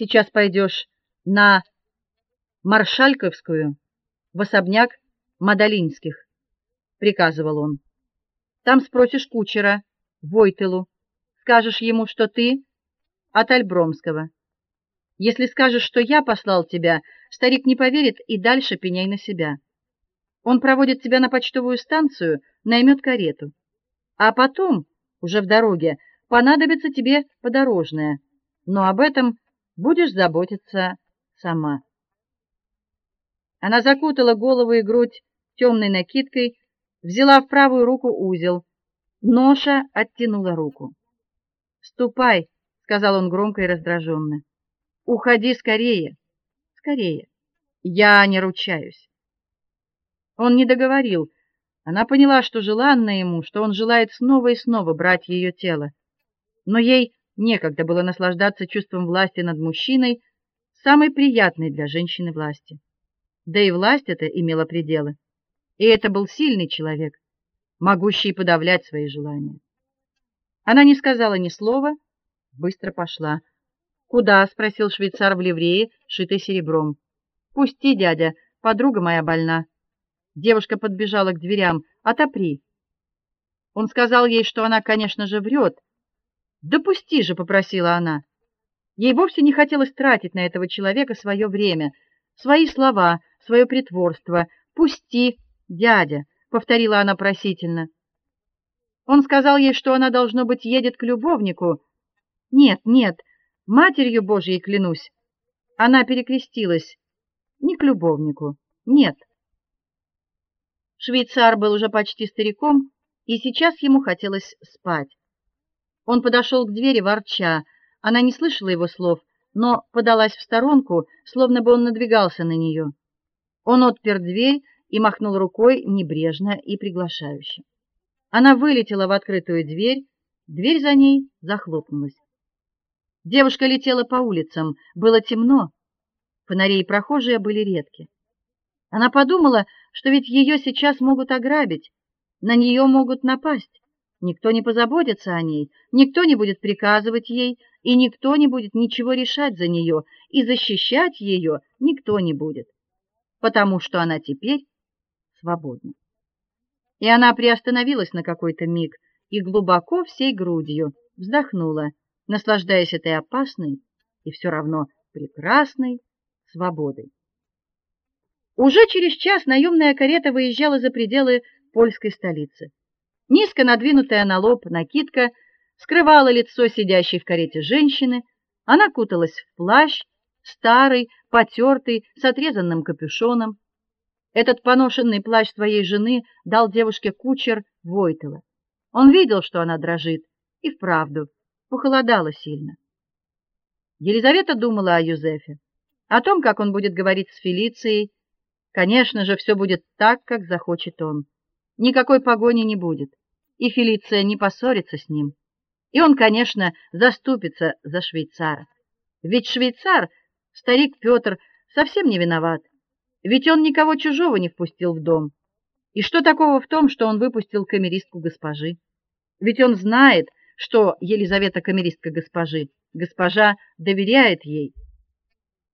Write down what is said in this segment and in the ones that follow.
Сейчас пойдешь на Маршальковскую в особняк Мадалинских, приказывал он. Там спросишь кучера Войтылу, скажешь ему, что ты от Альбромского. Если скажешь, что я послал тебя, старик не поверит и дальше пеняй на себя. Он проводит тебя на почтовую станцию, наймет карету. А потом, уже в дороге, понадобится тебе подорожная. Но об этом будешь заботиться сама. Она закутала голову и грудь темной накидкой, взяла в правую руку узел. Ноша оттянула руку. "Ступай", сказал он громко и раздраженно. "Уходи скорее. Скорее. Я не ручаюсь". Он не договорил. Она поняла, что желанно ему, что он желает снова и снова брать ее тело. Но ей некогда было наслаждаться чувством власти над мужчиной, самой приятной для женщины власти. Да и власть эта имела пределы. И это был сильный человек, могущий подавлять свои желания. Она не сказала ни слова, быстро пошла. "Куда?" спросил швейцар в ливрее, шитой серебром. "Пусти, дядя, подруга моя больна". Девушка подбежала к дверям. "Отопри". Он сказал ей, что она, конечно же, врет. "Допусти же", попросила она. Ей вовсе не хотелось тратить на этого человека свое время, свои слова, свое притворство. "Пусти, дядя", повторила она просительно. Он сказал ей, что она должно быть едет к любовнику. Нет, нет, матерью Божией клянусь. Она перекрестилась. Не к любовнику. Нет. Швейцар был уже почти стариком, и сейчас ему хотелось спать. Он подошел к двери ворча. Она не слышала его слов, но подалась в сторонку, словно бы он надвигался на нее. Он отпер дверь и махнул рукой небрежно и приглашающе. Она вылетела в открытую дверь, дверь за ней захлопнулась. Девушка летела по улицам, было темно. Фонари и прохожие были редки. Она подумала, что ведь ее сейчас могут ограбить, на нее могут напасть. Никто не позаботится о ней, никто не будет приказывать ей, и никто не будет ничего решать за нее, и защищать ее никто не будет, потому что она теперь свободна. И она приостановилась на какой-то миг и глубоко всей грудью вздохнула, наслаждаясь этой опасной и все равно прекрасной свободой. Уже через час наемная карета выезжала за пределы польской столицы. Низко надвинутая на лоб накидка скрывала лицо сидящей в карете женщины. Она куталась в плащ, старый, потертый, с отрезанным капюшоном. Этот поношенный плащ твоей жены дал девушке кучер Войтела. Он видел, что она дрожит, и вправду похолодало сильно. Елизавета думала о Юзефе, о том, как он будет говорить с Фелицией, Конечно же, все будет так, как захочет он. Никакой погони не будет, и Фелиция не поссорится с ним. И он, конечно, заступится за швейцара. Ведь швейцар, старик Петр, совсем не виноват. Ведь он никого чужого не впустил в дом. И что такого в том, что он выпустил камеристку госпожи? Ведь он знает, что Елизавета камеристка госпожи. Госпожа доверяет ей.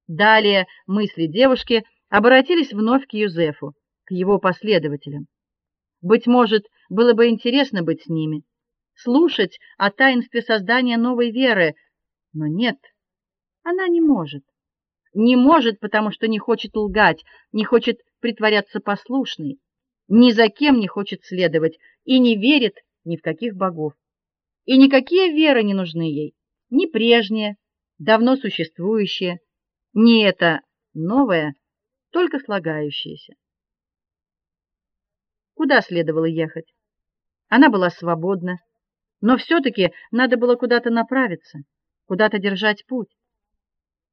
Далее мысли девушки обратились вновь к Юзефу, к его последователям. Быть может, было бы интересно быть с ними, слушать о таинстве создания новой веры, но нет. Она не может. Не может, потому что не хочет лгать, не хочет притворяться послушной, ни за кем не хочет следовать и не верит ни в каких богов. И никакие веры не нужны ей, ни прежние, давно существующие, ни это новое, только слагающиеся. Куда следовало ехать? Она была свободна, но все таки надо было куда-то направиться, куда-то держать путь.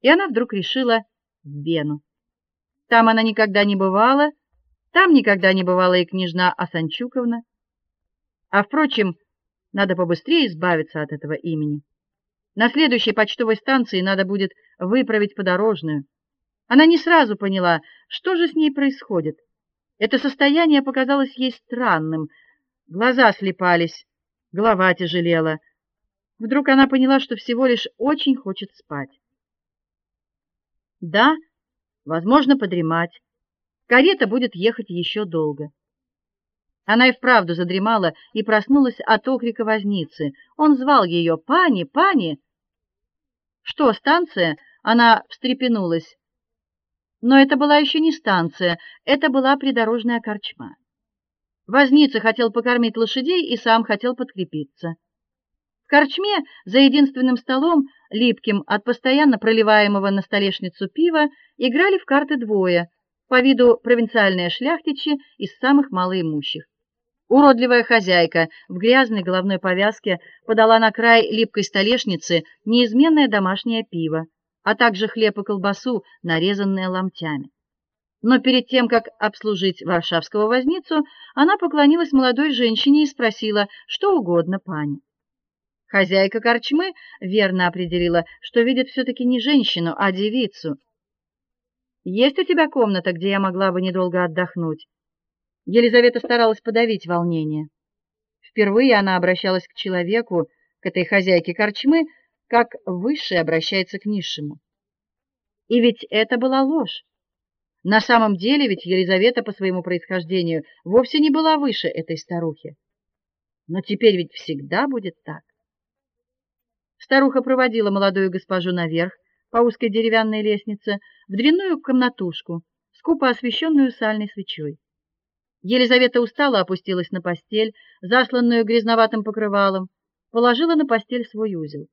И она вдруг решила в Вену. Там она никогда не бывала, там никогда не бывала и княжна Асанчуковна. А впрочем, надо побыстрее избавиться от этого имени. На следующей почтовой станции надо будет выправить подорожную. Она не сразу поняла, что же с ней происходит. Это состояние показалось ей странным. Глаза слепались, голова тяжелела. Вдруг она поняла, что всего лишь очень хочет спать. Да, возможно, подремать. Карета будет ехать еще долго. Она и вправду задремала и проснулась от окрика возницы. Он звал ее: "Пани, пани!" Что, станция? Она встрепенулась. Но это была еще не станция, это была придорожная корчма. Возница хотел покормить лошадей и сам хотел подкрепиться. В корчме за единственным столом, липким от постоянно проливаемого на столешницу пива, играли в карты двое, по виду провинциальные шляхтичи из самых малоимущих. Уродливая хозяйка в грязной головной повязке подала на край липкой столешницы неизменное домашнее пиво, а также хлеб и колбасу, нарезанные ломтями. Но перед тем, как обслужить варшавского возницу, она поклонилась молодой женщине и спросила, что угодно пани. Хозяйка корчмы верно определила, что видит все таки не женщину, а девицу. Есть у тебя комната, где я могла бы недолго отдохнуть? Елизавета старалась подавить волнение. Впервые она обращалась к человеку, к этой хозяйке корчмы, как высший обращается к низшему. И ведь это была ложь. На самом деле ведь Елизавета по своему происхождению вовсе не была выше этой старухи. Но теперь ведь всегда будет так. Старуха проводила молодую госпожу наверх по узкой деревянной лестнице в длинную комнатушку, скупо освещенную сальной свечой. Елизавета устало опустилась на постель, засланную грязноватым покрывалом, положила на постель свой узел.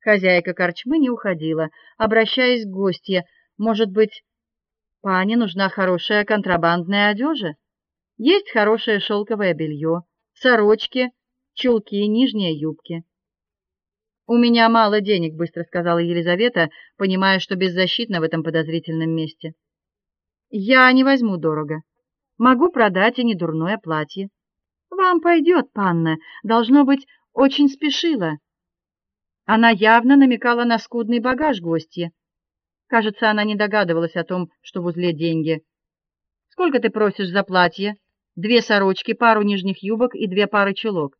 Хозяйка корчмы не уходила, обращаясь к гостье: "Может быть, пане нужна хорошая контрабандная одежда? Есть хорошее шелковое белье, сорочки, чулки, нижние юбки". У меня мало денег, быстро сказала Елизавета, понимая, что беззащитна в этом подозрительном месте. Я не возьму дорого. Могу продать и недурное платье. Вам пойдет, панна, должно быть, очень спешила. Она явно намекала на скудный багаж гостья. Кажется, она не догадывалась о том, что в узле деньги. Сколько ты просишь за платье? Две сорочки, пару нижних юбок и две пары чулок.